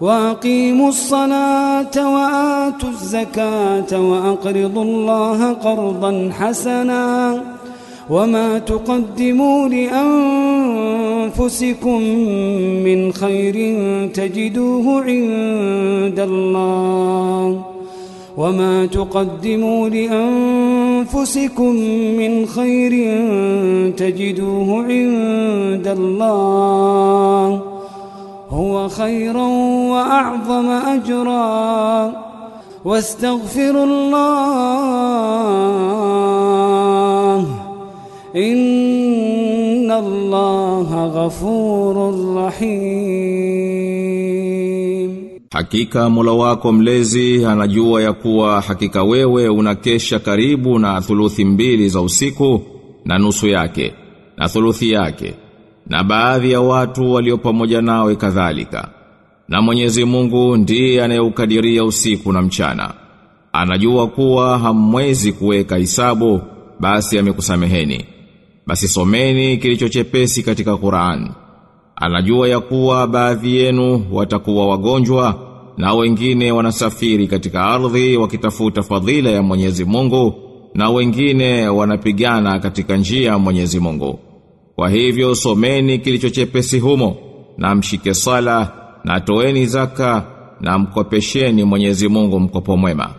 وأقيموا الصلاة وآتوا الزكاة وأقرضوا الله قرضا حسنا وما تقدموا لأنفسكم من خير تجدوه عند الله وما تقدموا لأنفسكم من خير تجدوه عند الله هو خيرا وأعظم أجرا واستغفروا الله إن الله غفور رحيم Hakika Mola wako mlezi anajua ya kuwa hakika wewe unakesha karibu na thuluthi mbili za usiku na nusu yake na thuluthi yake na baadhi ya watu walio pamoja nawe kadhalika. Na Mwenyezi Mungu ndiye anayeukadiria usiku na mchana. Anajua kuwa hamwezi kuweka hisabu basi amekusameheni. Basi someni kilichochepesi katika Qur'an. Anajua ya kuwa baadhi yenu watakuwa wagonjwa na wengine wanasafiri katika ardhi wakitafuta fadhila ya Mwenyezi Mungu na wengine wanapigana katika njia ya Mwenyezi Mungu. Kwa hivyo someni kilichochepesi humo na mshike sala na toeni zaka na mkopesheni Mwenyezi Mungu mkopo mwema.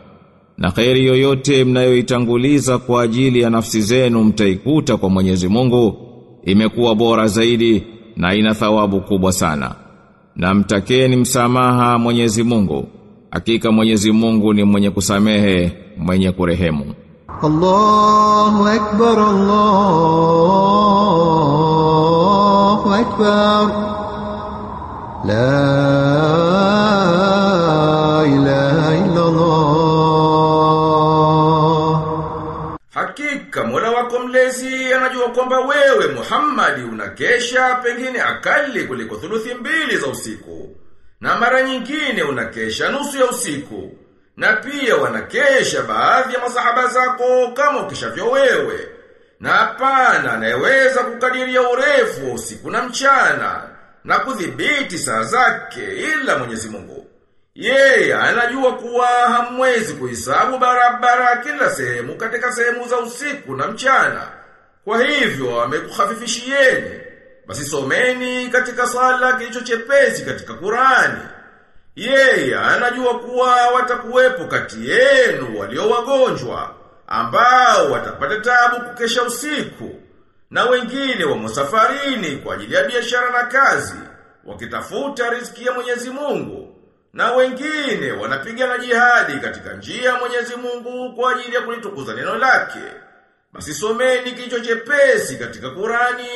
Na khairi yoyote mnayoitanguliza kwa ajili ya nafsi zenu mtaikuta kwa Mwenyezi Mungu imekuwa bora zaidi na ina thawabu kubwa sana. Na mtakeni msamaha Mwenyezi Mungu. Hakika Mwenyezi Mungu ni mwenye kusamehe, mwenye kurehemu. الله أكبر الله أكبر لا إله إلا الله Hakika Mola wako mlezi anajua kwamba wewe Muhammadi unakesha pengine akali kuliko thuluthi mbili za usiku. Na mara nyingine unakesha nusu ya usiku. Na pia wanakesha baadhi ya masahaba zako kama ukishavyo wewe. Na hapana anayeweza kukadiria urefu wa usiku na mchana na kudhibiti saa zake ila Mwenyezi Mungu. Yeye anajua kuwa hamwezi kuhesabu barabara kila sehemu katika sehemu za usiku na mchana. Kwa hivyo amekuhafifishieni Basi someni katika sala kilicho chepesi katika Qurani. Yeye anajua kuwa watakuwepo kati yenu walio wagonjwa ambao watapata tabu kukesha usiku na wengine wamo safarini kwa ajili ya biashara na kazi wakitafuta riziki ya Mwenyezi Mungu na wengine wanapigana jihadi katika njia ya Mwenyezi Mungu kwa ajili ya kulitukuza neno lake. Basi someni kilicho chepesi katika Kurani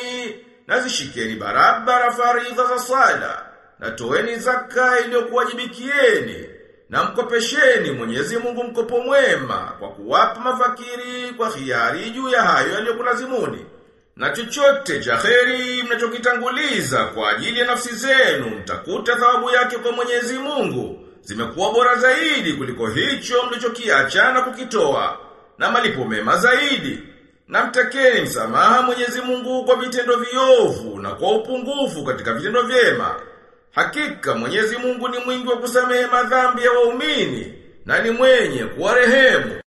na zishikeni barabara faridha za sala na toeni zaka iliyokuwajibikieni na mkopesheni Mwenyezi Mungu mkopo mwema kwa kuwapa mafakiri kwa hiari juu ya hayo yaliyokulazimuni. Na chochote cha heri mnachokitanguliza kwa ajili ya nafsi zenu mtakuta thawabu yake kwa Mwenyezi Mungu zimekuwa bora zaidi kuliko hicho mlichokiacha na kukitoa na malipo mema zaidi. Na mtakeni msamaha Mwenyezi Mungu kwa vitendo viovu na kwa upungufu katika vitendo vyema. Hakika Mwenyezi Mungu ni mwingi wa kusamehe madhambi ya waumini na ni mwenye kuwarehemu.